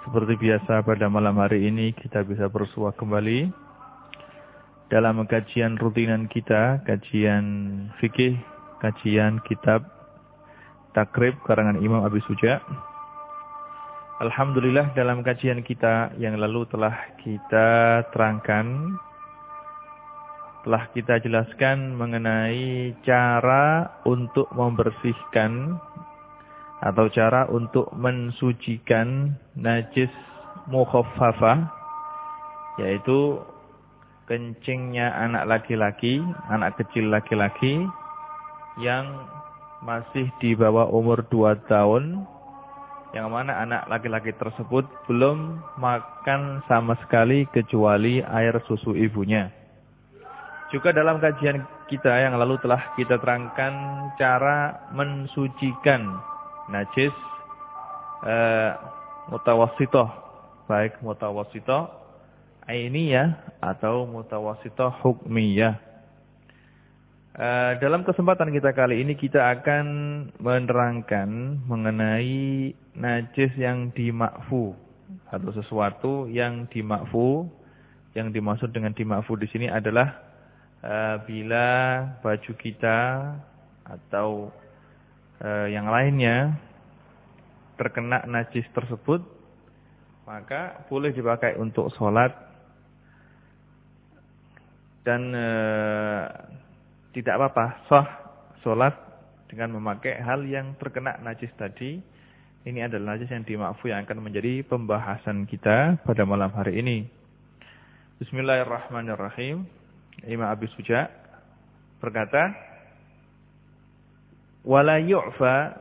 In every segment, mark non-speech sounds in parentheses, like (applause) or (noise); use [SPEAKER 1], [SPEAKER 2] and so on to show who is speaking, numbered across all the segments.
[SPEAKER 1] seperti biasa pada malam hari ini kita bisa bersua kembali dalam kajian rutinan kita, kajian fikih, kajian kitab takrib karangan Imam Abi Suja. Alhamdulillah dalam kajian kita yang lalu telah kita terangkan, telah kita jelaskan mengenai cara untuk membersihkan atau cara untuk mensucikan najis mukhaffafah yaitu kencingnya anak laki-laki, anak kecil laki-laki yang masih di bawah umur 2 tahun yang mana anak laki-laki tersebut belum makan sama sekali kecuali air susu ibunya. Juga dalam kajian kita yang lalu telah kita terangkan cara mensucikan najis eh, mutawasitoh. Baik mutawasitoh ainiyah atau mutawasitoh hukmiyah. Eh, dalam kesempatan kita kali ini kita akan menerangkan mengenai najis yang dimakfu atau sesuatu yang dimakfu. Yang dimaksud dengan dimakfu di sini adalah uh, bila baju kita atau e, yang lainnya terkena najis tersebut, maka boleh dipakai untuk sholat dan e, tidak apa-apa sah sholat dengan memakai hal yang terkena najis tadi. Ini adalah najis yang dimakfu yang akan menjadi pembahasan kita pada malam hari ini. Bismillahirrahmanirrahim. Imam Abi Suja berkata, wala yu'fa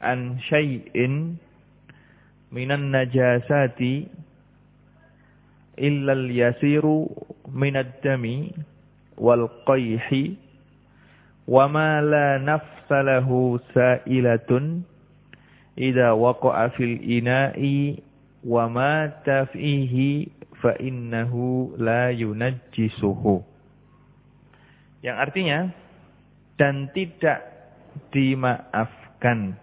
[SPEAKER 1] an syai'in minan najasati illa al-yasiru minad dami wal qayhi wa ma la nafsa lahu sa'ilatun idza waqa'a fil ina'i wa ma tafihi fa innahu la yunajjisuhu. Yang artinya dan tidak dimaafkan.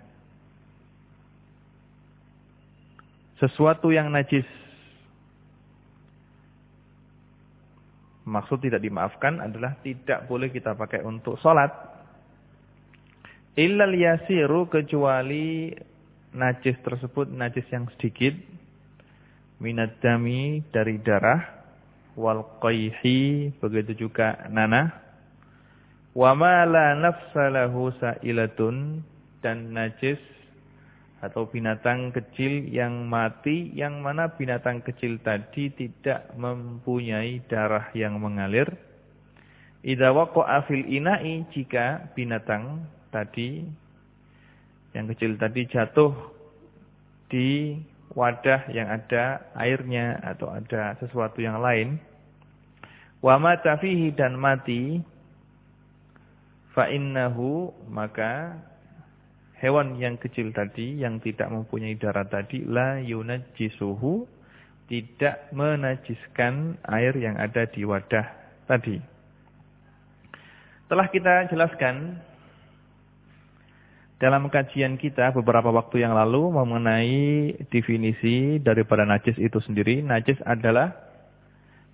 [SPEAKER 1] Sesuatu yang najis. Maksud tidak dimaafkan adalah tidak boleh kita pakai untuk sholat. Illal yasiru kecuali najis tersebut najis yang sedikit. Minad dami dari darah. Wal qayhi begitu juga nanah Wa ma la nafsa lahu sa'ilatun dan najis atau binatang kecil yang mati yang mana binatang kecil tadi tidak mempunyai darah yang mengalir. Idza waqa'a fil ina'i jika binatang tadi yang kecil tadi jatuh di wadah yang ada airnya atau ada sesuatu yang lain. Wa mata fihi dan mati Fa'innahu maka hewan yang kecil tadi yang tidak mempunyai darah tadi la yunajjisuhu tidak menajiskan air yang ada di wadah tadi. Telah kita jelaskan dalam kajian kita beberapa waktu yang lalu mengenai definisi daripada najis itu sendiri. Najis adalah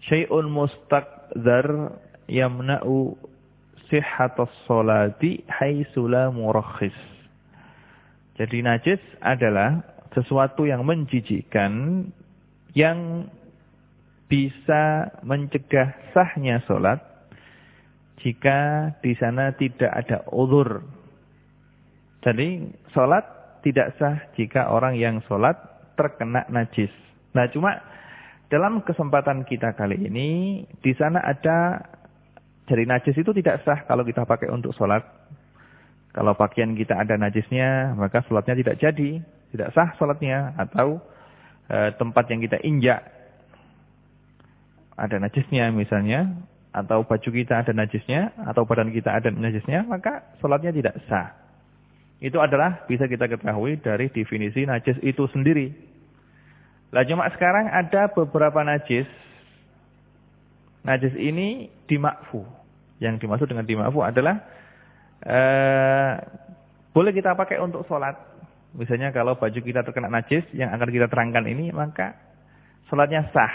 [SPEAKER 1] syai'un mustaqdar yamna'u sihhatus sholati haitsula murakhis. Jadi najis adalah sesuatu yang menjijikkan yang bisa mencegah sahnya sholat jika di sana tidak ada uzur. Jadi sholat tidak sah jika orang yang sholat terkena najis. Nah cuma dalam kesempatan kita kali ini di sana ada jadi najis itu tidak sah kalau kita pakai untuk sholat. Kalau pakaian kita ada najisnya, maka sholatnya tidak jadi. Tidak sah sholatnya. Atau e, tempat yang kita injak. ada najisnya misalnya, atau baju kita ada najisnya, atau badan kita ada najisnya, maka sholatnya tidak sah. Itu adalah bisa kita ketahui dari definisi najis itu sendiri. Lah cuma sekarang ada beberapa najis. Najis ini dimakfu. Yang dimaksud dengan dimakfu adalah eh, boleh kita pakai untuk sholat. Misalnya kalau baju kita terkena najis yang akan kita terangkan ini, maka sholatnya sah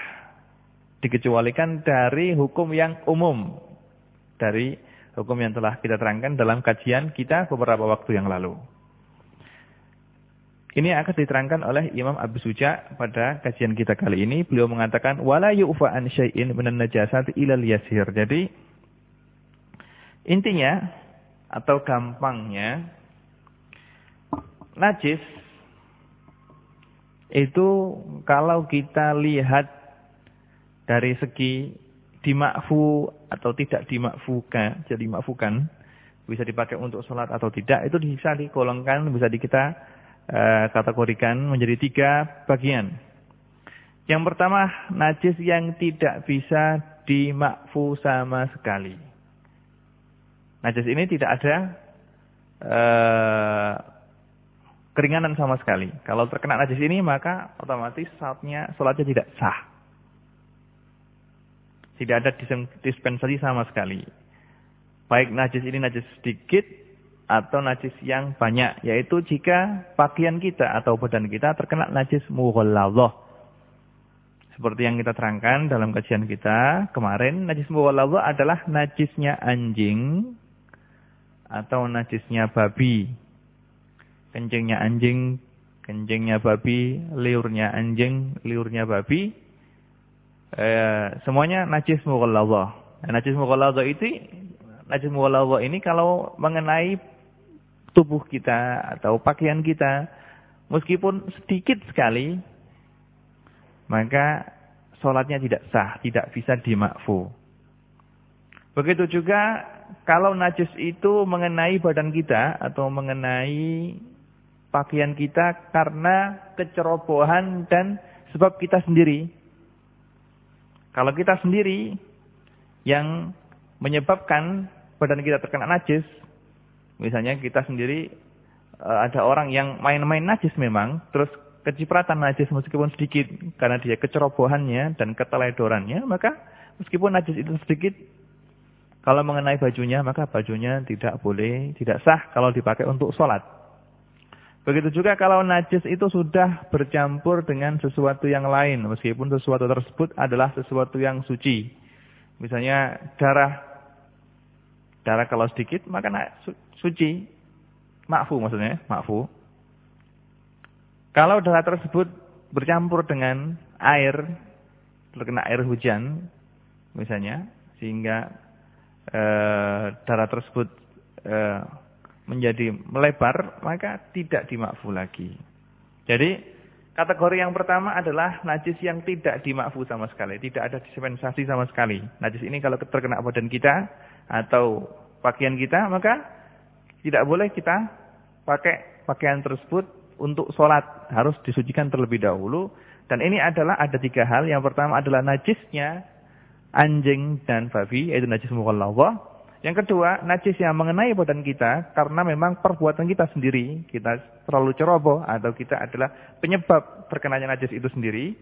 [SPEAKER 1] dikecualikan dari hukum yang umum. Dari hukum yang telah kita terangkan dalam kajian kita beberapa waktu yang lalu. Ini akan diterangkan oleh Imam Abu Suja pada kajian kita kali ini. Beliau mengatakan wala yu'fa an syai'in minan najasati ilal yasir. Jadi intinya atau gampangnya najis itu kalau kita lihat dari segi dimakfu atau tidak dimakfukan, jadi makfukan, bisa dipakai untuk sholat atau tidak, itu bisa digolongkan, bisa di kita kategorikan menjadi tiga bagian. Yang pertama, najis yang tidak bisa dimakfu sama sekali. Najis ini tidak ada uh, keringanan sama sekali. Kalau terkena najis ini, maka otomatis saatnya sholatnya tidak sah. Tidak ada dispensasi sama sekali. Baik najis ini najis sedikit atau najis yang banyak. Yaitu jika pakaian kita atau badan kita terkena najis mughalladhah. Seperti yang kita terangkan dalam kajian kita kemarin. Najis mughalladhah adalah najisnya anjing atau najisnya babi. Kencingnya anjing, kencingnya babi, liurnya anjing, liurnya babi eh, semuanya najis mughalladhah. Nah, najis mughalladhah itu najis mughalladhah ini kalau mengenai tubuh kita atau pakaian kita meskipun sedikit sekali maka sholatnya tidak sah, tidak bisa dimakfu. Begitu juga kalau najis itu mengenai badan kita atau mengenai pakaian kita karena kecerobohan dan sebab kita sendiri. Kalau kita sendiri yang menyebabkan badan kita terkena najis, misalnya kita sendiri eh, ada orang yang main-main najis memang, terus kecipratan najis meskipun sedikit karena dia kecerobohannya dan keteledorannya, maka meskipun najis itu sedikit, kalau mengenai bajunya maka bajunya tidak boleh, tidak sah kalau dipakai untuk sholat. Begitu juga kalau najis itu sudah bercampur dengan sesuatu yang lain. Meskipun sesuatu tersebut adalah sesuatu yang suci. Misalnya darah. Darah kalau sedikit maka suci. Makfu maksudnya. Makfu. Kalau darah tersebut bercampur dengan air. Terkena air hujan. Misalnya. Sehingga e, darah tersebut e, menjadi melebar, maka tidak dimakfu lagi. Jadi, kategori yang pertama adalah najis yang tidak dimakfu sama sekali. Tidak ada dispensasi sama sekali. Najis ini kalau terkena badan kita atau pakaian kita, maka tidak boleh kita pakai pakaian tersebut untuk sholat. Harus disucikan terlebih dahulu. Dan ini adalah ada tiga hal. Yang pertama adalah najisnya anjing dan babi, yaitu najis mukhalawah. Yang kedua, najis yang mengenai badan kita karena memang perbuatan kita sendiri, kita terlalu ceroboh atau kita adalah penyebab terkenanya najis itu sendiri.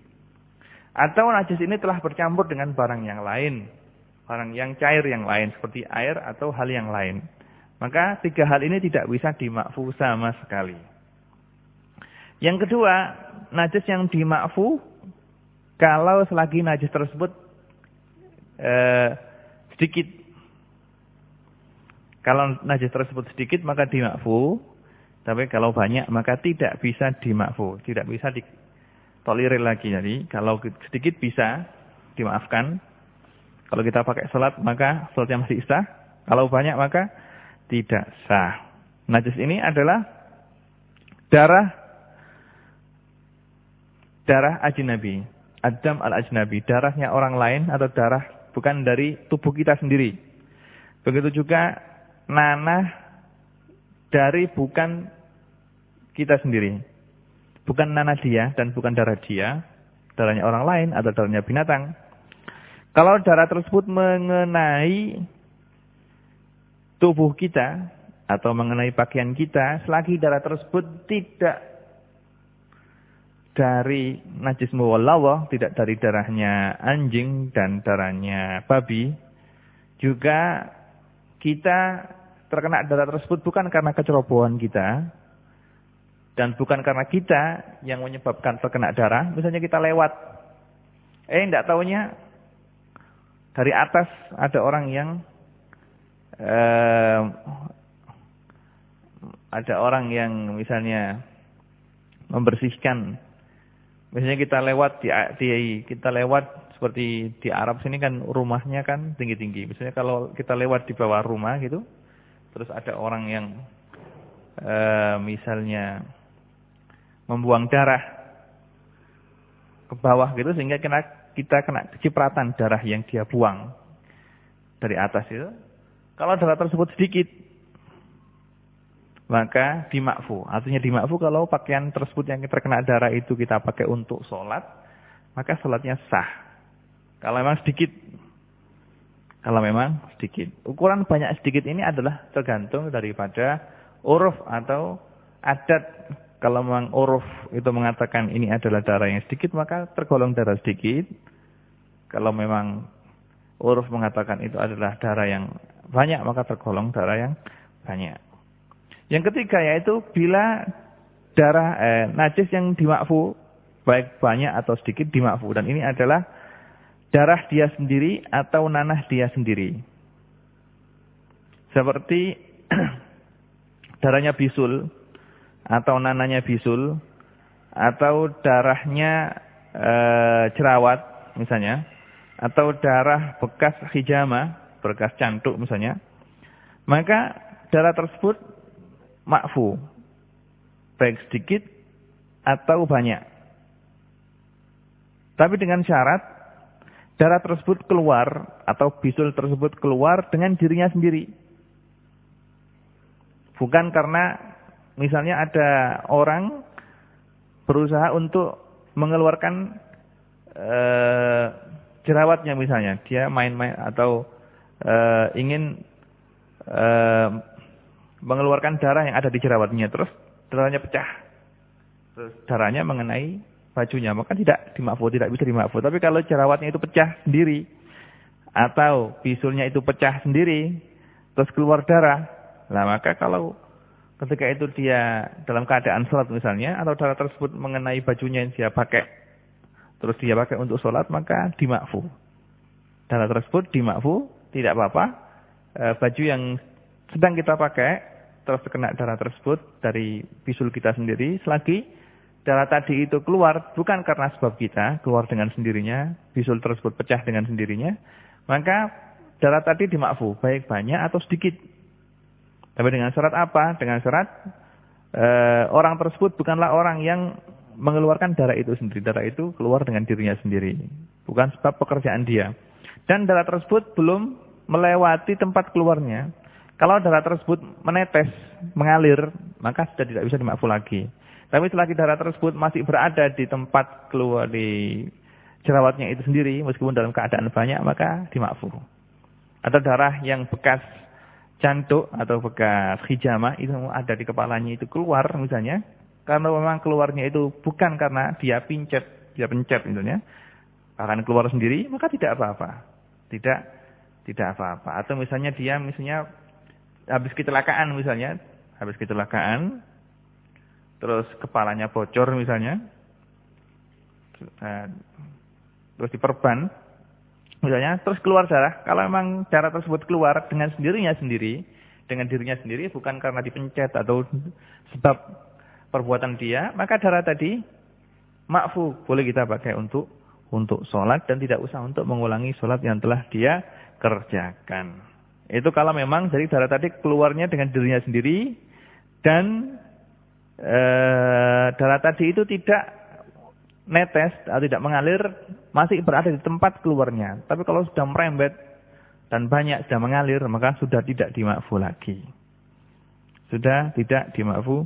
[SPEAKER 1] Atau najis ini telah bercampur dengan barang yang lain, barang yang cair yang lain seperti air atau hal yang lain. Maka tiga hal ini tidak bisa dimakfu sama sekali. Yang kedua, najis yang dimakfu kalau selagi najis tersebut eh, sedikit kalau najis tersebut sedikit maka dimakfu. Tapi kalau banyak maka tidak bisa dimakfu. Tidak bisa ditolerir lagi. Jadi kalau sedikit bisa dimaafkan. Kalau kita pakai salat maka salatnya masih sah. Kalau banyak maka tidak sah. Najis ini adalah darah darah ajnabi. Adam al-ajnabi. Darahnya orang lain atau darah bukan dari tubuh kita sendiri. Begitu juga nanah dari bukan kita sendiri. Bukan nanah dia dan bukan darah dia. Darahnya orang lain atau darahnya binatang. Kalau darah tersebut mengenai tubuh kita atau mengenai pakaian kita, selagi darah tersebut tidak dari najis muwallawah, tidak dari darahnya anjing dan darahnya babi, juga kita terkena darah tersebut bukan karena kecerobohan kita, dan bukan karena kita yang menyebabkan terkena darah. Misalnya kita lewat, eh tidak tahunya dari atas ada orang yang eh, ada orang yang misalnya membersihkan Misalnya kita lewat di, di kita lewat seperti di Arab sini kan rumahnya kan tinggi-tinggi. Misalnya kalau kita lewat di bawah rumah gitu, terus ada orang yang e, misalnya membuang darah ke bawah gitu sehingga kena, kita kena cipratan darah yang dia buang dari atas itu. Kalau darah tersebut sedikit, maka dimakfu. Artinya dimakfu kalau pakaian tersebut yang terkena darah itu kita pakai untuk sholat, maka sholatnya sah. Kalau memang sedikit, kalau memang sedikit. Ukuran banyak sedikit ini adalah tergantung daripada uruf atau adat. Kalau memang uruf itu mengatakan ini adalah darah yang sedikit, maka tergolong darah sedikit. Kalau memang uruf mengatakan itu adalah darah yang banyak, maka tergolong darah yang banyak. Yang ketiga yaitu bila darah eh, najis yang dimakfu baik banyak atau sedikit dimakfu dan ini adalah darah dia sendiri atau nanah dia sendiri. Seperti (clears throat) darahnya bisul atau nananya bisul atau darahnya e, jerawat misalnya atau darah bekas hijama, bekas cantuk misalnya. Maka darah tersebut makfu. Baik sedikit atau banyak. Tapi dengan syarat darah tersebut keluar atau bisul tersebut keluar dengan dirinya sendiri. Bukan karena misalnya ada orang berusaha untuk mengeluarkan e, jerawatnya misalnya. Dia main-main atau e, ingin e, mengeluarkan darah yang ada di jerawatnya terus darahnya pecah. Terus darahnya mengenai bajunya, maka tidak dimakfu, tidak bisa dimakfu. Tapi kalau jerawatnya itu pecah sendiri atau bisulnya itu pecah sendiri terus keluar darah, lah maka kalau ketika itu dia dalam keadaan sholat misalnya atau darah tersebut mengenai bajunya yang dia pakai terus dia pakai untuk sholat maka dimakfu. Darah tersebut dimakfu, tidak apa-apa. E, baju yang sedang kita pakai terus terkena darah tersebut dari bisul kita sendiri. Selagi darah tadi itu keluar bukan karena sebab kita keluar dengan sendirinya bisul tersebut pecah dengan sendirinya maka darah tadi dimakfu baik banyak atau sedikit. Tapi dengan syarat apa? Dengan syarat e, orang tersebut bukanlah orang yang mengeluarkan darah itu sendiri. Darah itu keluar dengan dirinya sendiri. Bukan sebab pekerjaan dia. Dan darah tersebut belum melewati tempat keluarnya kalau darah tersebut menetes, mengalir, maka sudah tidak bisa dimakfu lagi. Tapi selagi darah tersebut masih berada di tempat keluar di jerawatnya itu sendiri, meskipun dalam keadaan banyak, maka dimakfu. Atau darah yang bekas cantuk atau bekas hijama itu ada di kepalanya itu keluar misalnya, karena memang keluarnya itu bukan karena dia pincet, dia pencet misalnya, akan keluar sendiri, maka tidak apa-apa. Tidak tidak apa-apa. Atau misalnya dia misalnya habis kecelakaan misalnya, habis kecelakaan, terus kepalanya bocor misalnya, terus diperban, misalnya, terus keluar darah. Kalau memang darah tersebut keluar dengan sendirinya sendiri, dengan dirinya sendiri, bukan karena dipencet atau sebab perbuatan dia, maka darah tadi makfu boleh kita pakai untuk untuk sholat dan tidak usah untuk mengulangi sholat yang telah dia kerjakan. Itu kalau memang dari darah tadi keluarnya dengan dirinya sendiri dan e, darah tadi itu tidak netes atau tidak mengalir masih berada di tempat keluarnya. Tapi kalau sudah merembet dan banyak sudah mengalir maka sudah tidak dimakfu lagi. Sudah tidak dimakfu,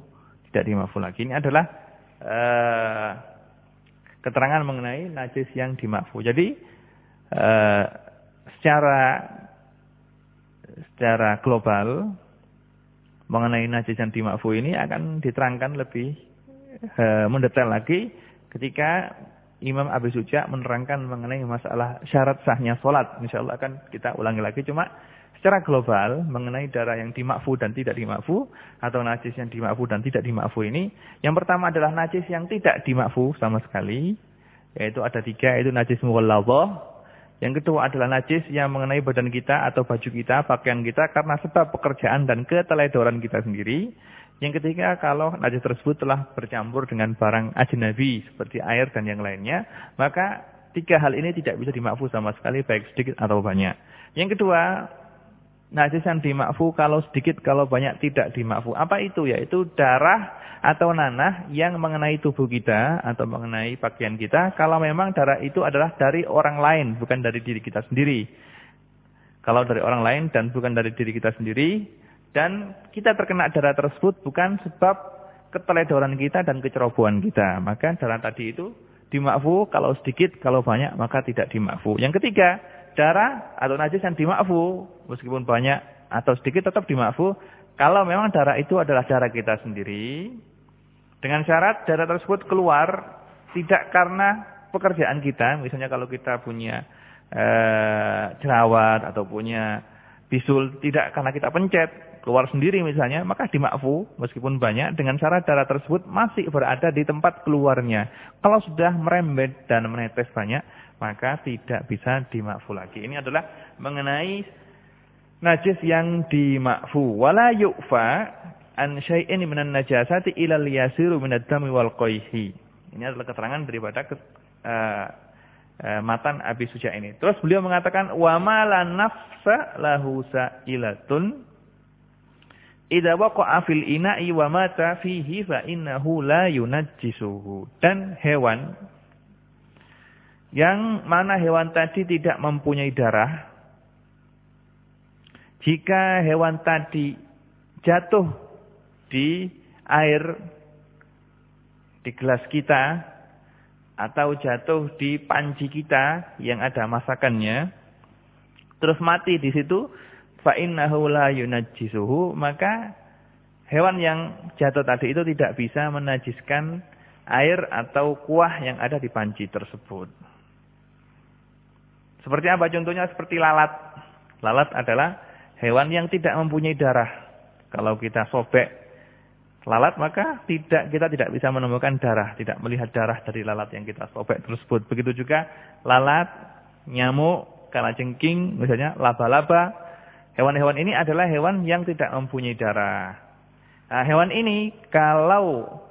[SPEAKER 1] tidak dimakfu lagi. Ini adalah e, keterangan mengenai najis yang dimakfu. Jadi uh, secara secara global mengenai najis yang dimakfu ini akan diterangkan lebih uh, mendetail lagi ketika Imam Abi Suja menerangkan mengenai masalah syarat sahnya sholat. Insya Allah akan kita ulangi lagi. Cuma secara global mengenai darah yang dimakfu dan tidak dimakfu. Atau najis yang dimakfu dan tidak dimakfu ini. Yang pertama adalah najis yang tidak dimakfu sama sekali. Yaitu ada tiga. Yaitu najis mughalladhah. Yang kedua adalah najis yang mengenai badan kita atau baju kita, pakaian kita karena sebab pekerjaan dan keteledoran kita sendiri. Yang ketiga, kalau najis tersebut telah bercampur dengan barang ajnabi seperti air dan yang lainnya, maka tiga hal ini tidak bisa dimakfu sama sekali baik sedikit atau banyak. Yang kedua, najis yang dimakfu kalau sedikit kalau banyak tidak dimakfu. Apa itu? Yaitu darah atau nanah yang mengenai tubuh kita atau mengenai pakaian kita kalau memang darah itu adalah dari orang lain bukan dari diri kita sendiri. Kalau dari orang lain dan bukan dari diri kita sendiri, dan kita terkena darah tersebut bukan sebab keteledoran kita dan kecerobohan kita. Maka darah tadi itu dimakfu kalau sedikit, kalau banyak maka tidak dimakfu. Yang ketiga, darah atau najis yang dimakfu meskipun banyak atau sedikit tetap dimakfu kalau memang darah itu adalah darah kita sendiri dengan syarat darah tersebut keluar tidak karena pekerjaan kita, misalnya kalau kita punya eh, jerawat atau punya bisul tidak karena kita pencet, keluar sendiri misalnya, maka dimakfu meskipun banyak dengan cara darah tersebut masih berada di tempat keluarnya. Kalau sudah merembet dan menetes banyak, maka tidak bisa dimakfu lagi. Ini adalah mengenai najis yang dimakfu. Wala yu'fa an syai'in minan najasati ilal yasiru minad dami wal qayhi. Ini adalah keterangan daripada uh, uh, matan Abi Suja ini. Terus beliau mengatakan wa ma la nafsa lahu sa'ilatun Idza waqa'a fil ina'i wa mata fihi fa innahu la yunajjisuhu. Dan hewan yang mana hewan tadi tidak mempunyai darah jika hewan tadi jatuh di air di gelas kita atau jatuh di panci kita yang ada masakannya terus mati di situ fa innahu la yunajjisuhu maka hewan yang jatuh tadi itu tidak bisa menajiskan air atau kuah yang ada di panci tersebut. Seperti apa contohnya? Seperti lalat. Lalat adalah hewan yang tidak mempunyai darah. Kalau kita sobek lalat maka tidak kita tidak bisa menemukan darah, tidak melihat darah dari lalat yang kita sobek tersebut. Begitu juga lalat, nyamuk, kalajengking, misalnya laba-laba Hewan-hewan ini adalah hewan yang tidak mempunyai darah. Nah, hewan ini kalau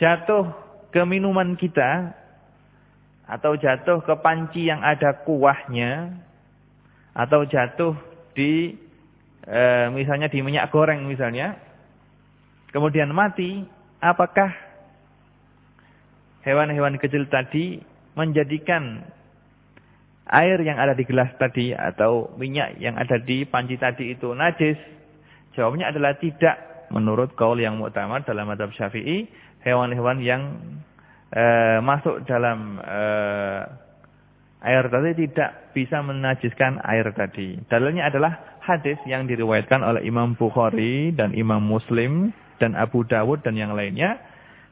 [SPEAKER 1] jatuh ke minuman kita atau jatuh ke panci yang ada kuahnya atau jatuh di e, misalnya di minyak goreng misalnya kemudian mati apakah hewan-hewan kecil tadi menjadikan air yang ada di gelas tadi atau minyak yang ada di panci tadi itu najis? Jawabnya adalah tidak. Menurut kaul yang muktamad dalam madhab syafi'i, hewan-hewan yang e, masuk dalam e, air tadi tidak bisa menajiskan air tadi. Dalilnya adalah hadis yang diriwayatkan oleh Imam Bukhari dan Imam Muslim dan Abu Dawud dan yang lainnya.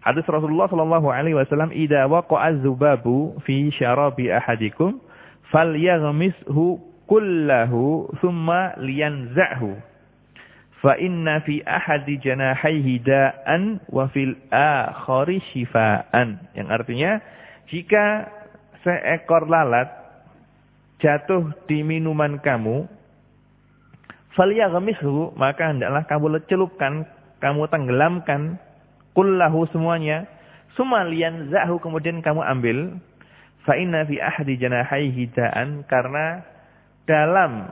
[SPEAKER 1] Hadis Rasulullah Shallallahu Alaihi Wasallam, "Ida waqa'a zubabu fi syarabi ahadikum." falyaghmishu kullahu thumma liyanza'hu fa inna fi ahadi janahaihi da'an wa fil akhari yang artinya jika seekor lalat jatuh di minuman kamu falyaghmishu maka hendaklah kamu celupkan kamu tenggelamkan kullahu semuanya. Summa liyanza'hu kemudian kamu ambil. Fa inna fi ahdi janahaihi karena dalam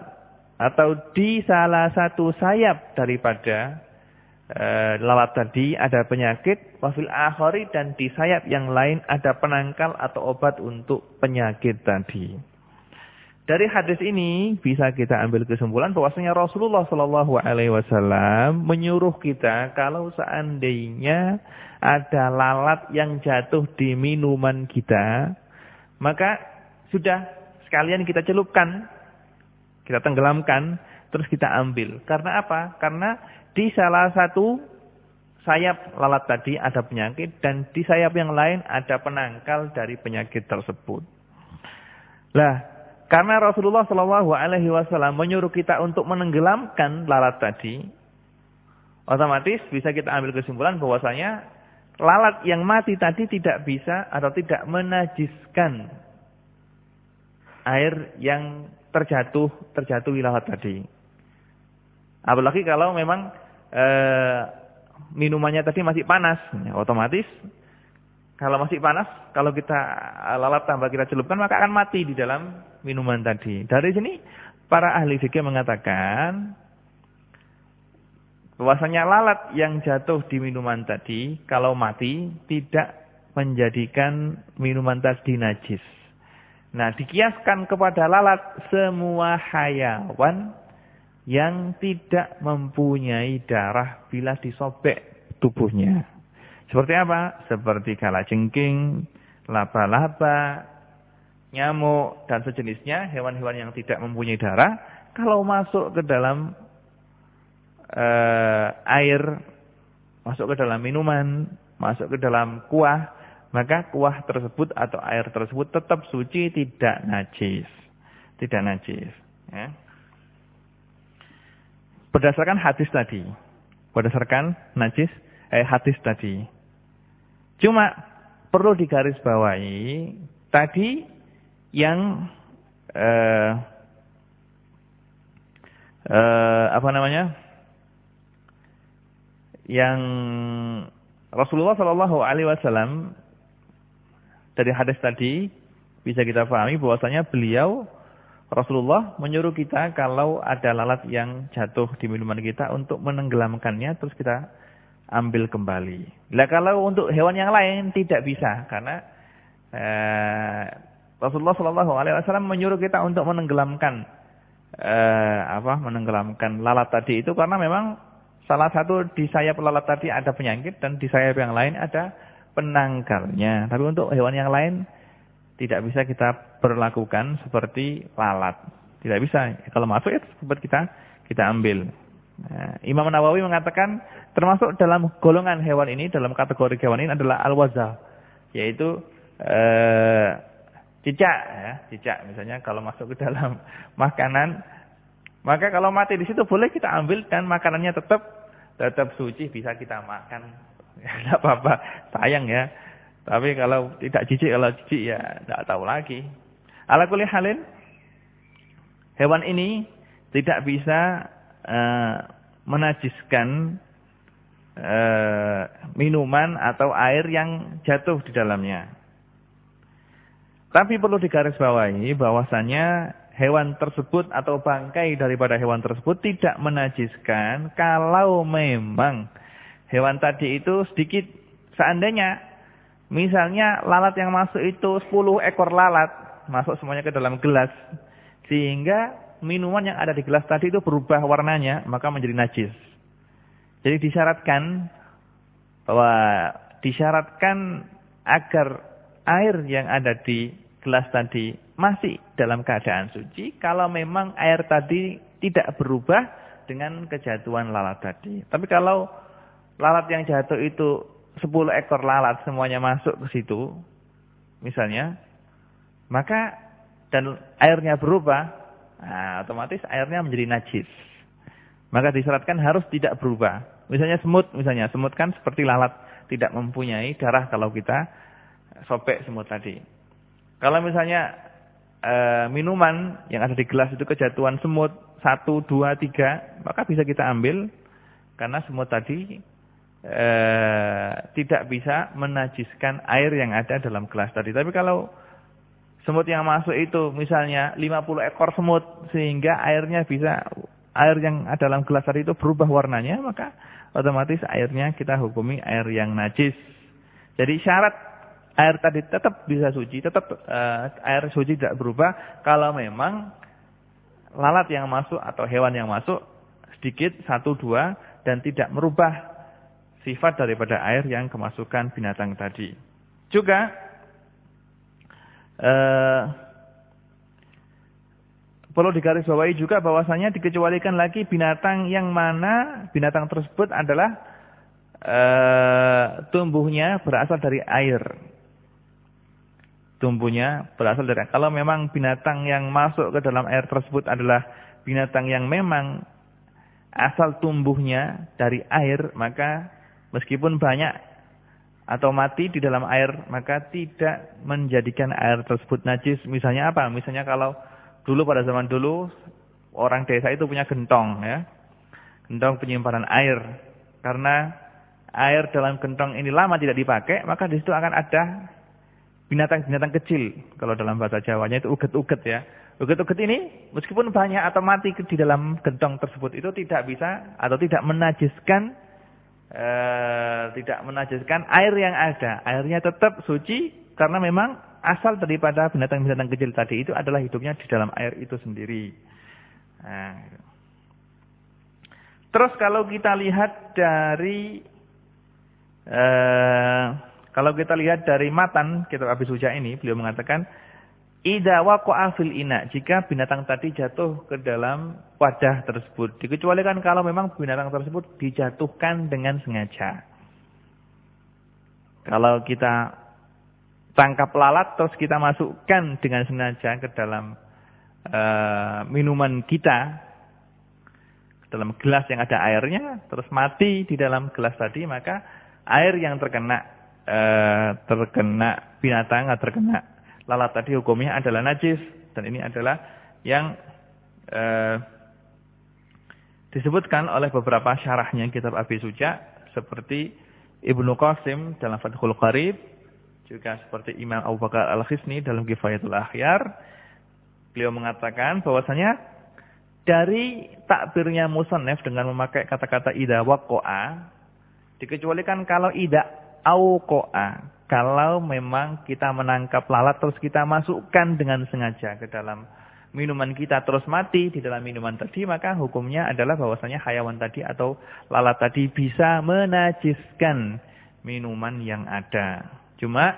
[SPEAKER 1] atau di salah satu sayap daripada e, lalat tadi ada penyakit wafil akhari dan di sayap yang lain ada penangkal atau obat untuk penyakit tadi. Dari hadis ini bisa kita ambil kesimpulan bahwasanya Rasulullah Shallallahu Alaihi Wasallam menyuruh kita kalau seandainya ada lalat yang jatuh di minuman kita, maka sudah sekalian kita celupkan, kita tenggelamkan, terus kita ambil. Karena apa? Karena di salah satu sayap lalat tadi ada penyakit dan di sayap yang lain ada penangkal dari penyakit tersebut. Lah, karena Rasulullah Shallallahu Alaihi Wasallam menyuruh kita untuk menenggelamkan lalat tadi, otomatis bisa kita ambil kesimpulan bahwasanya lalat yang mati tadi tidak bisa atau tidak menajiskan air yang terjatuh terjatuh lalat tadi. Apalagi kalau memang e, minumannya tadi masih panas, ya, otomatis kalau masih panas, kalau kita lalat tambah kita celupkan maka akan mati di dalam minuman tadi. Dari sini para ahli fikih mengatakan bahwasanya lalat yang jatuh di minuman tadi kalau mati tidak menjadikan minuman tadi najis. Nah, dikiaskan kepada lalat semua hayawan yang tidak mempunyai darah bila disobek tubuhnya. Seperti apa? Seperti kalajengking, laba-laba, nyamuk, dan sejenisnya, hewan-hewan yang tidak mempunyai darah, kalau masuk ke dalam uh, air, masuk ke dalam minuman, masuk ke dalam kuah, maka kuah tersebut atau air tersebut tetap suci, tidak najis. Tidak najis. Ya. Berdasarkan hadis tadi. Berdasarkan najis, eh, hadis tadi. Cuma perlu digarisbawahi tadi yang eh, eh, apa namanya? Yang Rasulullah Shallallahu Alaihi Wasallam dari hadis tadi bisa kita pahami bahwasanya beliau Rasulullah menyuruh kita kalau ada lalat yang jatuh di minuman kita untuk menenggelamkannya terus kita ambil kembali. Lah kalau untuk hewan yang lain tidak bisa karena eh, Rasulullah Shallallahu Alaihi Wasallam menyuruh kita untuk menenggelamkan eh, apa menenggelamkan lalat tadi itu karena memang salah satu di sayap lalat tadi ada penyakit dan di sayap yang lain ada penangkalnya. Tapi untuk hewan yang lain tidak bisa kita perlakukan seperti lalat. Tidak bisa. Kalau masuk ya sempat kita kita ambil. Nah, Imam Nawawi mengatakan termasuk dalam golongan hewan ini, dalam kategori hewan ini adalah al-waza, yaitu eh, cicak, ya, cicak. Misalnya kalau masuk ke dalam (laughs) makanan, maka kalau mati di situ boleh kita ambil dan makanannya tetap tetap suci bisa kita makan. (laughs) Tidak apa-apa, sayang ya. Tapi kalau tidak cicik, kalau cicik ya tidak tahu lagi. Ala halin, hewan ini tidak bisa uh, menajiskan uh, minuman atau air yang jatuh di dalamnya. Tapi perlu digarisbawahi bahwasannya hewan tersebut atau bangkai daripada hewan tersebut tidak menajiskan kalau memang hewan tadi itu sedikit seandainya misalnya lalat yang masuk itu 10 ekor lalat masuk semuanya ke dalam gelas sehingga minuman yang ada di gelas tadi itu berubah warnanya, maka menjadi najis. Jadi disyaratkan bahwa disyaratkan agar air yang ada di gelas tadi masih dalam keadaan suci kalau memang air tadi tidak berubah dengan kejatuhan lalat tadi. Tapi kalau lalat yang jatuh itu 10 ekor lalat semuanya masuk ke situ misalnya maka dan airnya berubah Nah, otomatis airnya menjadi najis. Maka disyaratkan harus tidak berubah. Misalnya semut, misalnya semut kan seperti lalat, tidak mempunyai darah kalau kita sobek semut tadi. Kalau misalnya e, minuman yang ada di gelas itu kejatuhan semut satu, dua, tiga, maka bisa kita ambil karena semut tadi e, tidak bisa menajiskan air yang ada dalam gelas tadi. Tapi kalau semut yang masuk itu misalnya 50 ekor semut sehingga airnya bisa air yang ada dalam gelas tadi itu berubah warnanya maka otomatis airnya kita hukumi air yang najis. Jadi syarat air tadi tetap bisa suci, tetap uh, air suci tidak berubah kalau memang lalat yang masuk atau hewan yang masuk sedikit satu dua dan tidak merubah sifat daripada air yang kemasukan binatang tadi. Juga eh, perlu digarisbawahi juga bahwasanya dikecualikan lagi binatang yang mana binatang tersebut adalah e, tumbuhnya berasal dari air. Tumbuhnya berasal dari. Kalau memang binatang yang masuk ke dalam air tersebut adalah binatang yang memang asal tumbuhnya dari air, maka meskipun banyak atau mati di dalam air, maka tidak menjadikan air tersebut najis. Misalnya apa? Misalnya kalau Dulu pada zaman dulu orang desa itu punya gentong ya. Gentong penyimpanan air. Karena air dalam gentong ini lama tidak dipakai, maka di situ akan ada binatang-binatang kecil. Kalau dalam bahasa Jawanya itu uget-uget ya. Uget-uget ini meskipun banyak atau mati di dalam gentong tersebut itu tidak bisa atau tidak menajiskan eh, tidak menajiskan air yang ada. Airnya tetap suci karena memang asal daripada binatang-binatang kecil tadi itu adalah hidupnya di dalam air itu sendiri. Nah. Terus kalau kita lihat dari eh, kalau kita lihat dari matan kitab Abi Suja ini, beliau mengatakan Ida waqa'a fil ina jika binatang tadi jatuh ke dalam wadah tersebut dikecualikan kalau memang binatang tersebut dijatuhkan dengan sengaja. Kalau kita tangkap lalat terus kita masukkan dengan sengaja ke dalam uh, minuman kita ke dalam gelas yang ada airnya terus mati di dalam gelas tadi maka air yang terkena uh, terkena binatang atau terkena lalat tadi hukumnya adalah najis dan ini adalah yang uh, disebutkan oleh beberapa syarahnya kitab Abi Suja seperti Ibnu Qasim dalam Fathul Qarib juga seperti Imam Abu Bakar Al-Khisni dalam Kifayatul Akhyar. Beliau mengatakan bahwasanya dari takbirnya musannaf dengan memakai kata-kata ida waqa'a dikecualikan kalau ida auqa'a. Kalau memang kita menangkap lalat terus kita masukkan dengan sengaja ke dalam minuman kita terus mati di dalam minuman tadi, maka hukumnya adalah bahwasanya hayawan tadi atau lalat tadi bisa menajiskan minuman yang ada. Cuma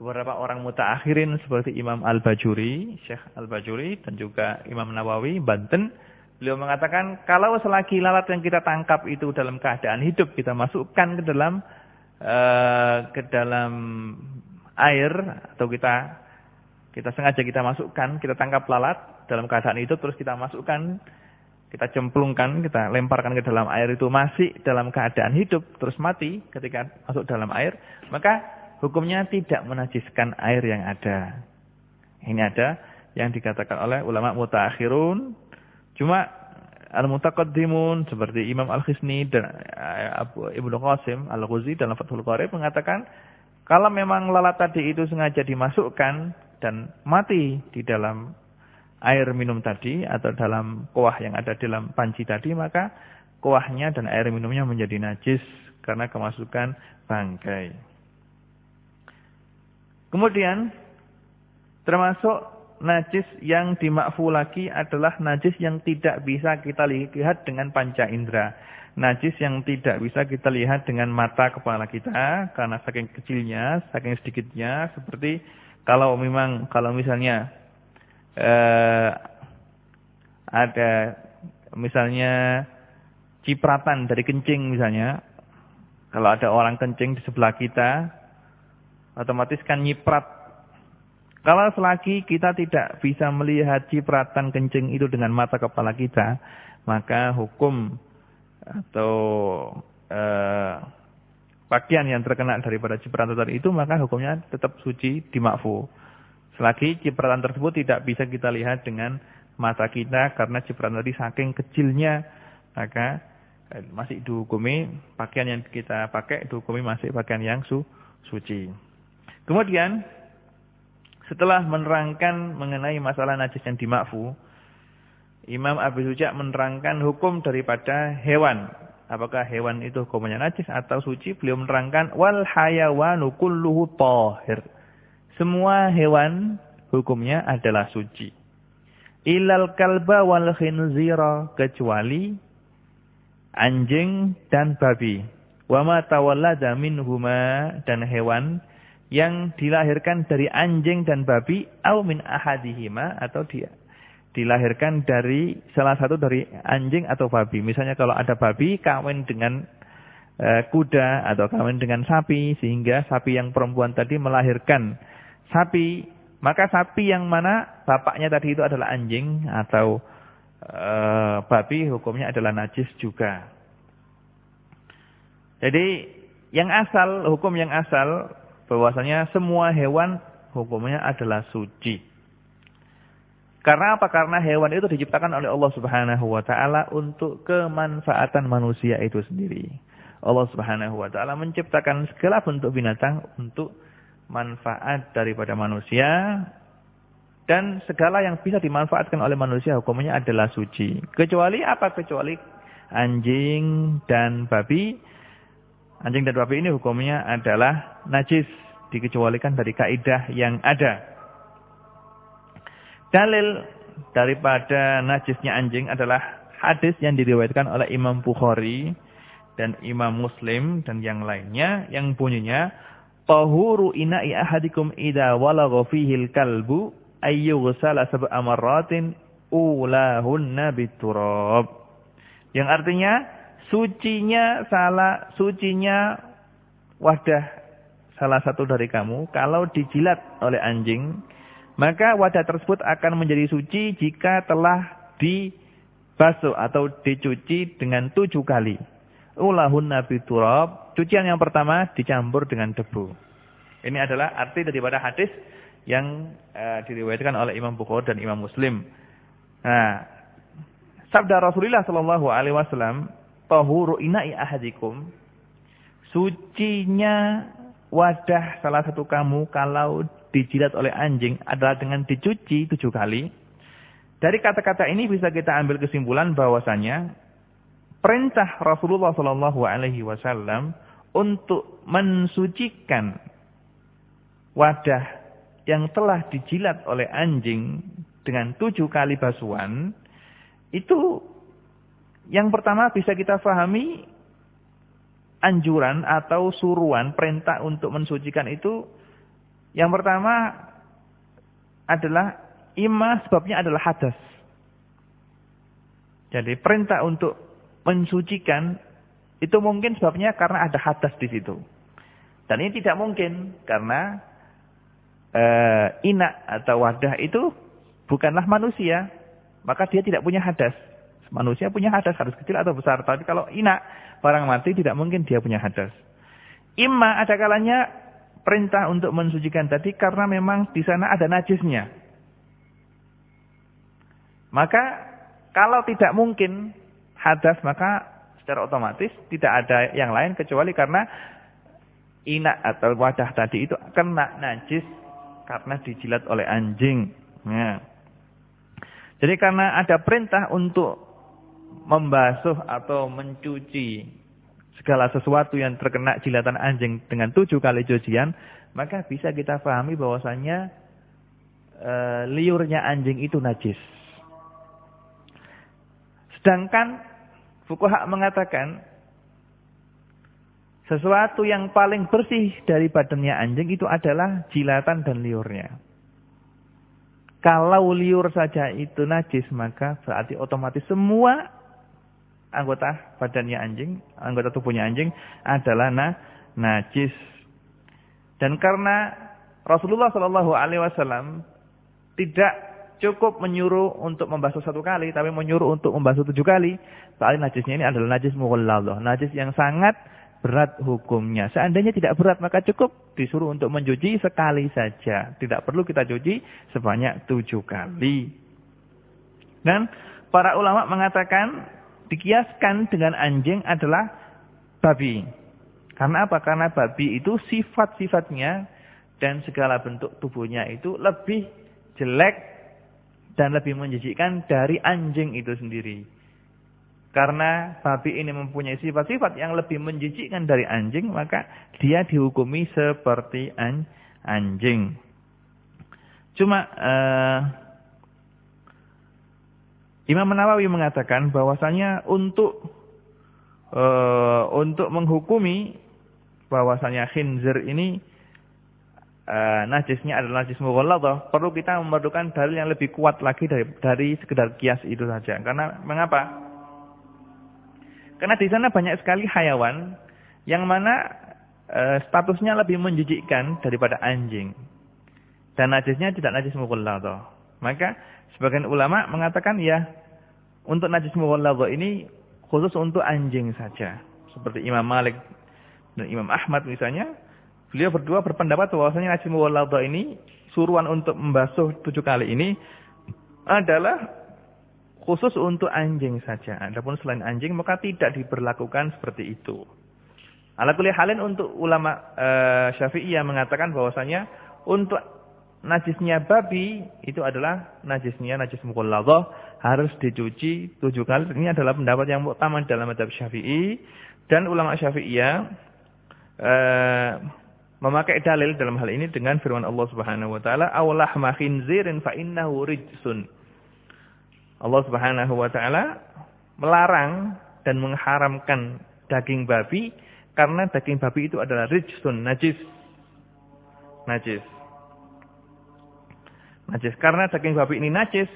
[SPEAKER 1] beberapa orang mutaakhirin seperti Imam Al-Bajuri, Syekh Al-Bajuri dan juga Imam Nawawi Banten, beliau mengatakan kalau selagi lalat yang kita tangkap itu dalam keadaan hidup kita masukkan ke dalam ke dalam air atau kita kita sengaja kita masukkan, kita tangkap lalat dalam keadaan itu terus kita masukkan kita cemplungkan, kita lemparkan ke dalam air itu masih dalam keadaan hidup terus mati ketika masuk dalam air, maka hukumnya tidak menajiskan air yang ada. Ini ada yang dikatakan oleh ulama mutaakhirun. Cuma al-mutaqaddimun seperti Imam Al-Khisni dan eh, Abu Ibnu Qasim Al-Ghuzi dalam Fathul Qarib mengatakan kalau memang lalat tadi itu sengaja dimasukkan dan mati di dalam air minum tadi atau dalam kuah yang ada dalam panci tadi maka kuahnya dan air minumnya menjadi najis karena kemasukan bangkai. Kemudian termasuk najis yang dimakfu lagi adalah najis yang tidak bisa kita lihat dengan panca indera. Najis yang tidak bisa kita lihat dengan mata kepala kita karena saking kecilnya, saking sedikitnya seperti kalau memang kalau misalnya eh, ada misalnya cipratan dari kencing misalnya kalau ada orang kencing di sebelah kita otomatis kan nyiprat. Kalau selagi kita tidak bisa melihat cipratan kencing itu dengan mata kepala kita, maka hukum atau eh, pakaian yang terkena daripada cipratan itu, maka hukumnya tetap suci dimakfu. Selagi cipratan tersebut tidak bisa kita lihat dengan mata kita karena cipratan tadi saking kecilnya, maka eh, masih dihukumi pakaian yang kita pakai dihukumi masih pakaian yang su suci. Kemudian setelah menerangkan mengenai masalah najis yang dimakfu, Imam Abu Suja menerangkan hukum daripada hewan. Apakah hewan itu hukumnya najis atau suci? Beliau menerangkan wal hayawanu kulluhu tahir. Semua hewan hukumnya adalah suci. Ilal kalba wal khinzira kecuali anjing dan babi. Wa ma tawallada minhuma dan hewan yang dilahirkan dari anjing dan babi au min ahadihima atau dia dilahirkan dari salah satu dari anjing atau babi. Misalnya kalau ada babi kawin dengan e, kuda atau kawin dengan sapi sehingga sapi yang perempuan tadi melahirkan sapi, maka sapi yang mana bapaknya tadi itu adalah anjing atau e, babi hukumnya adalah najis juga. Jadi yang asal, hukum yang asal bahwasanya semua hewan hukumnya adalah suci. Karena apa? Karena hewan itu diciptakan oleh Allah Subhanahu wa taala untuk kemanfaatan manusia itu sendiri. Allah Subhanahu wa taala menciptakan segala bentuk binatang untuk manfaat daripada manusia dan segala yang bisa dimanfaatkan oleh manusia hukumnya adalah suci. Kecuali apa? Kecuali anjing dan babi. Anjing dan babi ini hukumnya adalah najis, dikecualikan dari kaidah yang ada. Dalil daripada najisnya anjing adalah hadis yang diriwayatkan oleh Imam Bukhari dan Imam Muslim dan yang lainnya yang bunyinya tahuru ina'i ahadikum idza walagha fihi al-kalbu ayyughsala sab'a marratin ulahunna biturab yang artinya sucinya salah sucinya wadah salah satu dari kamu kalau dijilat oleh anjing maka wadah tersebut akan menjadi suci jika telah dibasuh atau dicuci dengan tujuh kali. Ulahun nabi turab. Cucian yang pertama dicampur dengan debu. Ini adalah arti daripada hadis yang uh, diriwayatkan oleh Imam Bukhari dan Imam Muslim. Nah, sabda Rasulullah Shallallahu Alaihi Wasallam, tahuru ina'i ahadikum, sucinya wadah salah satu kamu kalau dijilat oleh anjing adalah dengan dicuci tujuh kali. Dari kata-kata ini bisa kita ambil kesimpulan bahwasanya perintah Rasulullah Shallallahu Alaihi Wasallam untuk mensucikan wadah yang telah dijilat oleh anjing dengan tujuh kali basuhan itu yang pertama bisa kita fahami anjuran atau suruhan perintah untuk mensucikan itu yang pertama adalah imah sebabnya adalah hadas. Jadi perintah untuk mensucikan itu mungkin sebabnya karena ada hadas di situ. Dan ini tidak mungkin karena e, inak atau wadah itu bukanlah manusia. Maka dia tidak punya hadas. Manusia punya hadas, harus kecil atau besar. Tapi kalau inak, barang mati tidak mungkin dia punya hadas. Ima ada kalanya perintah untuk mensucikan tadi karena memang di sana ada najisnya. Maka kalau tidak mungkin hadas maka secara otomatis tidak ada yang lain kecuali karena inak atau wadah tadi itu kena najis karena dijilat oleh anjing. Ya. Jadi karena ada perintah untuk membasuh atau mencuci segala sesuatu yang terkena jilatan anjing dengan tujuh kali cucian, maka bisa kita pahami bahwasanya e, liurnya anjing itu najis. Sedangkan fukuhak mengatakan sesuatu yang paling bersih dari badannya anjing itu adalah jilatan dan liurnya. Kalau liur saja itu najis, maka berarti otomatis semua anggota badannya anjing, anggota tubuhnya anjing adalah na, najis. Dan karena Rasulullah Shallallahu Alaihi Wasallam tidak cukup menyuruh untuk membasuh satu kali, tapi menyuruh untuk membasuh tujuh kali. Soalnya najisnya ini adalah najis mughalladhah, najis yang sangat berat hukumnya. Seandainya tidak berat, maka cukup disuruh untuk mencuci sekali saja. Tidak perlu kita cuci sebanyak tujuh kali. Dan para ulama mengatakan dikiaskan dengan anjing adalah babi. Karena apa? Karena babi itu sifat-sifatnya dan segala bentuk tubuhnya itu lebih jelek dan lebih menjijikkan dari anjing itu sendiri. Karena babi ini mempunyai sifat-sifat yang lebih menjijikkan dari anjing, maka dia dihukumi seperti an anjing. Cuma uh, Imam Nawawi mengatakan bahwasanya untuk uh, untuk menghukumi bahwasanya khinzir ini uh, najisnya adalah najis mughalladhah, perlu kita memerlukan dalil yang lebih kuat lagi dari dari sekedar kias itu saja. Karena mengapa? Karena di sana banyak sekali hayawan yang mana uh, statusnya lebih menjijikkan daripada anjing. Dan najisnya tidak najis mughalladhah. Maka sebagian ulama mengatakan ya untuk najis mughalladhah ini khusus untuk anjing saja. Seperti Imam Malik dan Imam Ahmad misalnya, beliau berdua berpendapat bahwasanya najis mughalladhah ini suruhan untuk membasuh tujuh kali ini adalah khusus untuk anjing saja. Adapun selain anjing maka tidak diberlakukan seperti itu. Ala untuk ulama uh, Syafi'iyah mengatakan bahwasanya untuk najisnya babi itu adalah najisnya najis mughalladhah harus dicuci tujuh kali. Ini adalah pendapat yang utama dalam madhab Syafi'i dan ulama Syafi'iyah uh, memakai dalil dalam hal ini dengan firman Allah Subhanahu wa taala awlah khinzirin fa innahu. Allah Subhanahu wa taala melarang dan mengharamkan daging babi karena daging babi itu adalah rijsun, najis. Najis. Najis. Karena daging babi ini najis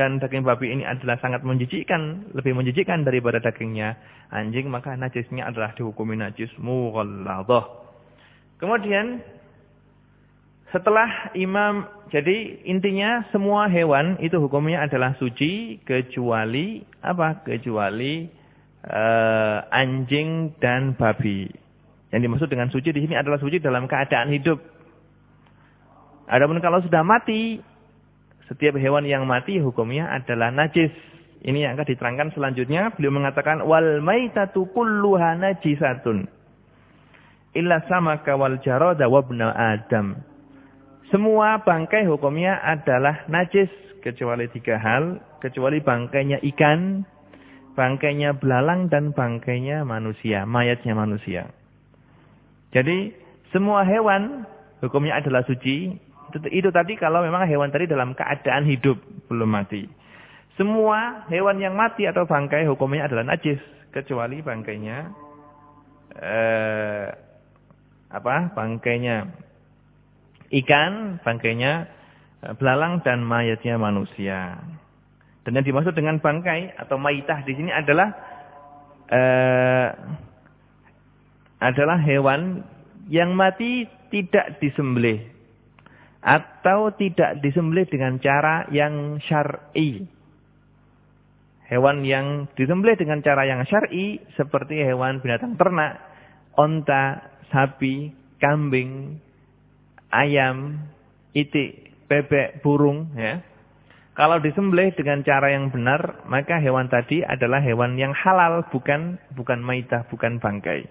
[SPEAKER 1] dan daging babi ini adalah sangat menjijikkan, lebih menjijikkan daripada dagingnya anjing, maka najisnya adalah dihukumi najis mughalladhah. Kemudian setelah imam, jadi intinya semua hewan itu hukumnya adalah suci kecuali apa? Kecuali uh, anjing dan babi. Yang dimaksud dengan suci di sini adalah suci dalam keadaan hidup. Adapun kalau sudah mati, setiap hewan yang mati hukumnya adalah najis. Ini yang akan diterangkan selanjutnya. Beliau mengatakan wal maitatu kulluha najisatun. Illa samaka wal adam. Semua bangkai hukumnya adalah najis kecuali tiga hal, kecuali bangkainya ikan, bangkainya belalang dan bangkainya manusia, mayatnya manusia. Jadi semua hewan hukumnya adalah suci itu, tadi kalau memang hewan tadi dalam keadaan hidup, belum mati. Semua hewan yang mati atau bangkai hukumnya adalah najis. Kecuali bangkainya, eh, apa, bangkainya ikan, bangkainya eh, belalang dan mayatnya manusia. Dan yang dimaksud dengan bangkai atau maitah di sini adalah eh, adalah hewan yang mati tidak disembelih atau tidak disembelih dengan cara yang syar'i. Hewan yang disembelih dengan cara yang syar'i seperti hewan binatang ternak, onta, sapi, kambing, ayam, itik, bebek, burung ya. Kalau disembelih dengan cara yang benar, maka hewan tadi adalah hewan yang halal, bukan bukan maitah, bukan bangkai.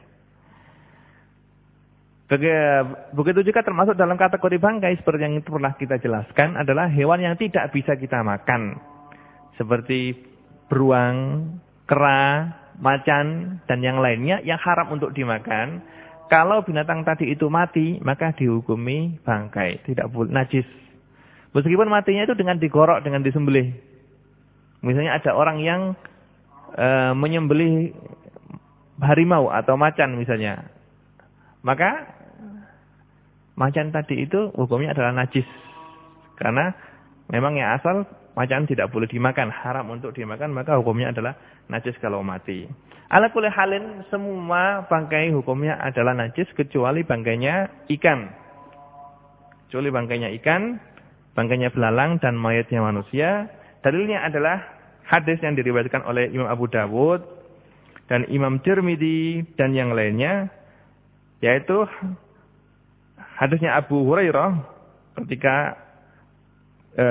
[SPEAKER 1] Begitu juga termasuk dalam kategori bangkai seperti yang pernah kita jelaskan adalah hewan yang tidak bisa kita makan. Seperti beruang, kera, macan, dan yang lainnya yang haram untuk dimakan. Kalau binatang tadi itu mati, maka dihukumi bangkai. Tidak boleh najis. Meskipun matinya itu dengan digorok, dengan disembelih. Misalnya ada orang yang e, menyembelih harimau atau macan misalnya. Maka macan tadi itu hukumnya adalah najis. Karena memang yang asal macan tidak boleh dimakan, haram untuk dimakan, maka hukumnya adalah najis kalau mati. Ala kulli halin semua bangkai hukumnya adalah najis kecuali bangkainya ikan. Kecuali bangkainya ikan, bangkainya belalang dan mayatnya manusia. Dalilnya adalah hadis yang diriwayatkan oleh Imam Abu Dawud dan Imam Tirmidzi dan yang lainnya yaitu Hadisnya Abu Hurairah ketika e,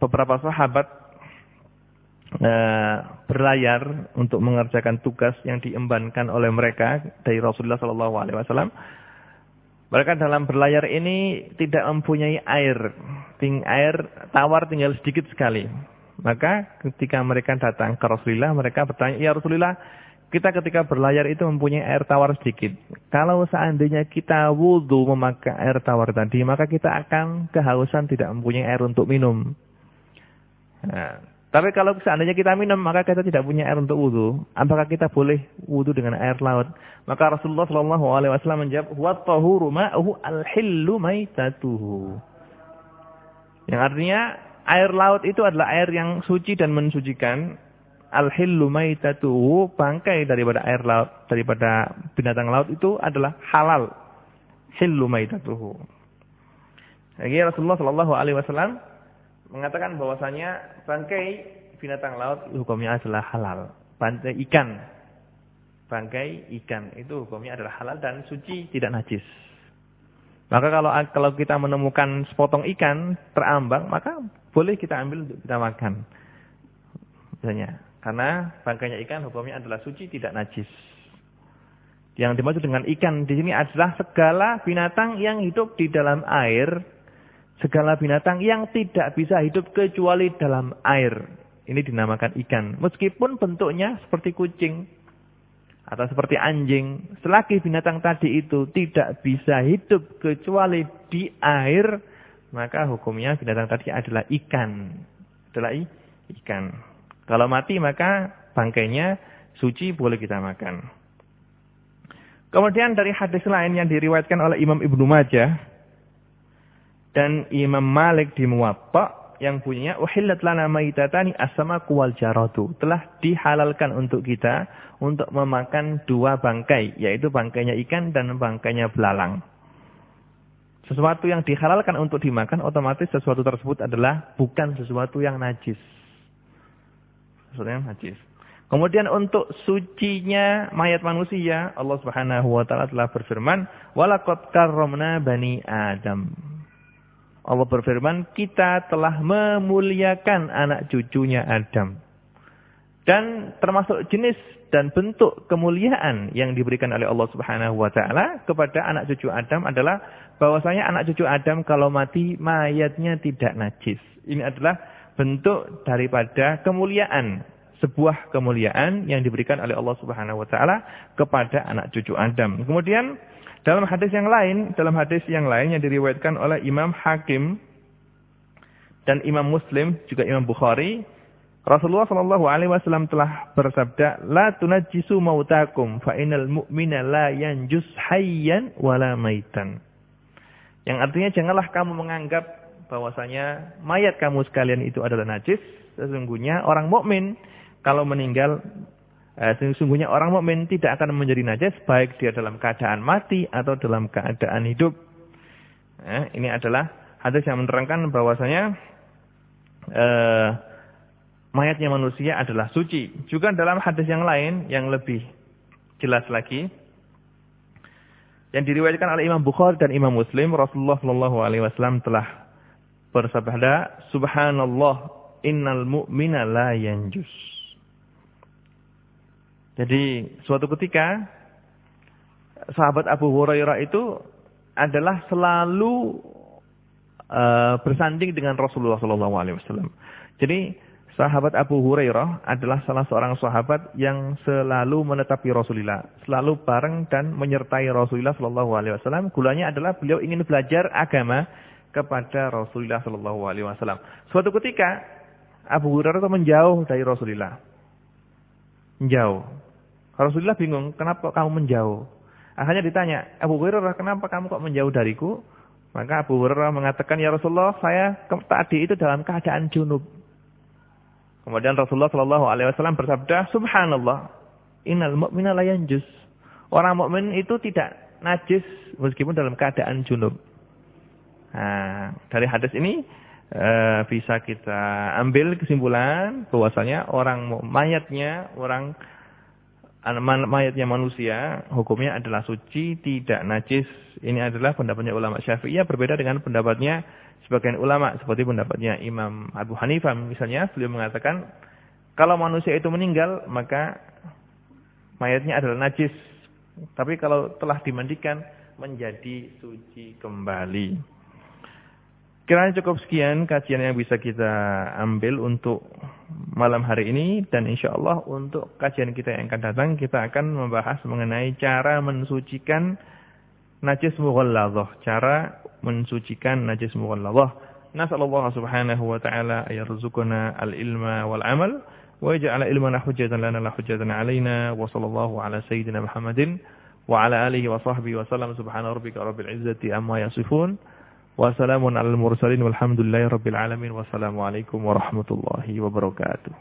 [SPEAKER 1] beberapa sahabat e, berlayar untuk mengerjakan tugas yang diembankan oleh mereka dari Rasulullah Shallallahu Alaihi Wasallam. Mereka dalam berlayar ini tidak mempunyai air, ting air tawar tinggal sedikit sekali. Maka ketika mereka datang ke Rasulullah, mereka bertanya, ya Rasulullah, kita ketika berlayar itu mempunyai air tawar sedikit. Kalau seandainya kita wudhu memakai air tawar tadi, maka kita akan kehausan tidak mempunyai air untuk minum. Nah, Tapi kalau seandainya kita minum, maka kita tidak punya air untuk wudhu. Apakah kita boleh wudhu dengan air laut? Maka Rasulullah Shallallahu Alaihi Wasallam menjawab, "Wa tahuru ma'uhu al-hillu maitatuhu." Yang artinya air laut itu adalah air yang suci dan mensucikan. Al-hillu maitatuhu, bangkai daripada air laut, daripada binatang laut itu adalah halal. Hillu maitatuhu. Lagi Rasulullah Shallallahu Alaihi Wasallam mengatakan bahwasanya bangkai binatang laut hukumnya adalah halal. Bangkai ikan, bangkai ikan itu hukumnya adalah halal dan suci tidak najis. Maka kalau kalau kita menemukan sepotong ikan terambang, maka boleh kita ambil untuk kita makan. Misalnya, karena bangkainya ikan hukumnya adalah suci tidak najis. Yang dimaksud dengan ikan di sini adalah segala binatang yang hidup di dalam air segala binatang yang tidak bisa hidup kecuali dalam air. Ini dinamakan ikan. Meskipun bentuknya seperti kucing atau seperti anjing. Selagi binatang tadi itu tidak bisa hidup kecuali di air, maka hukumnya binatang tadi adalah ikan. Adalah ikan. Kalau mati maka bangkainya suci boleh kita makan. Kemudian dari hadis lain yang diriwayatkan oleh Imam Ibnu Majah dan Imam Malik di Muwatta yang punya uhillat lana maitatani as-samaku wal jaratu telah dihalalkan untuk kita untuk memakan dua bangkai yaitu bangkainya ikan dan bangkainya belalang. Sesuatu yang dihalalkan untuk dimakan otomatis sesuatu tersebut adalah bukan sesuatu yang najis. Yang najis. Kemudian untuk sucinya mayat manusia, Allah Subhanahu wa taala telah berfirman, "Walaqad karramna bani Adam." Allah berfirman, kita telah memuliakan anak cucunya Adam. Dan termasuk jenis dan bentuk kemuliaan yang diberikan oleh Allah Subhanahu wa taala kepada anak cucu Adam adalah bahwasanya anak cucu Adam kalau mati mayatnya tidak najis. Ini adalah bentuk daripada kemuliaan, sebuah kemuliaan yang diberikan oleh Allah Subhanahu wa taala kepada anak cucu Adam. Kemudian dalam hadis yang lain, dalam hadis yang lain yang diriwayatkan oleh Imam Hakim dan Imam Muslim juga Imam Bukhari, Rasulullah Shallallahu Alaihi Wasallam telah bersabda, "La tunajjisu mautakum, fa inal mu'mina la yanjus hayyan wala maitan." Yang artinya janganlah kamu menganggap bahwasanya mayat kamu sekalian itu adalah najis. Sesungguhnya orang mukmin kalau meninggal Eh, sesungguhnya orang mukmin tidak akan menjadi najis baik dia dalam keadaan mati atau dalam keadaan hidup. Eh, ini adalah hadis yang menerangkan bahwasanya eh, mayatnya manusia adalah suci. Juga dalam hadis yang lain yang lebih jelas lagi yang diriwayatkan oleh Imam Bukhari dan Imam Muslim Rasulullah Shallallahu alaihi wasallam telah bersabda subhanallah innal mu'mina la yanjus jadi suatu ketika sahabat Abu Hurairah itu adalah selalu uh, bersanding dengan Rasulullah Sallallahu Alaihi Wasallam. Jadi sahabat Abu Hurairah adalah salah seorang sahabat yang selalu menetapi Rasulullah, selalu bareng dan menyertai Rasulullah Sallallahu Alaihi Wasallam. Gulanya adalah beliau ingin belajar agama kepada Rasulullah Sallallahu Alaihi Wasallam. Suatu ketika Abu Hurairah menjauh dari Rasulullah, menjauh. Rasulullah bingung, kenapa kamu menjauh? Akhirnya ditanya, Abu Hurairah, kenapa kamu kok menjauh dariku? Maka Abu Hurairah mengatakan, ya Rasulullah, saya tadi itu dalam keadaan junub. Kemudian Rasulullah Shallallahu Alaihi Wasallam bersabda, Subhanallah, innal mu'mina la yanjus. Orang mukmin itu tidak najis meskipun dalam keadaan junub. Nah, dari hadis ini uh, bisa kita ambil kesimpulan bahwasanya orang mayatnya orang mayatnya manusia hukumnya adalah suci, tidak najis. Ini adalah pendapatnya ulama Syafi'iyah berbeda dengan pendapatnya sebagian ulama seperti pendapatnya Imam Abu Hanifah misalnya beliau mengatakan kalau manusia itu meninggal maka mayatnya adalah najis. Tapi kalau telah dimandikan menjadi suci kembali. Kiranya cukup sekian kajian yang bisa kita ambil untuk malam hari ini. Dan insya Allah untuk kajian kita yang akan datang kita akan membahas mengenai cara mensucikan najis mughalladhah, cara mensucikan najis mughalladhah. Nasallallahu subhanahu wa ta'ala ayarzuqana al-ilma wal amal wa yaj'ala ilmana hujjatan lana la hujjatan alaina wa sallallahu ala sayyidina Muhammadin wa ala alihi wa sahbihi wa sallam. Subhana rabbika rabbil izzati amma yasifun wa salamun alal mursalin walhamdulillahi rabbil alamin. Wassalamu alaikum warahmatullahi wabarakatuh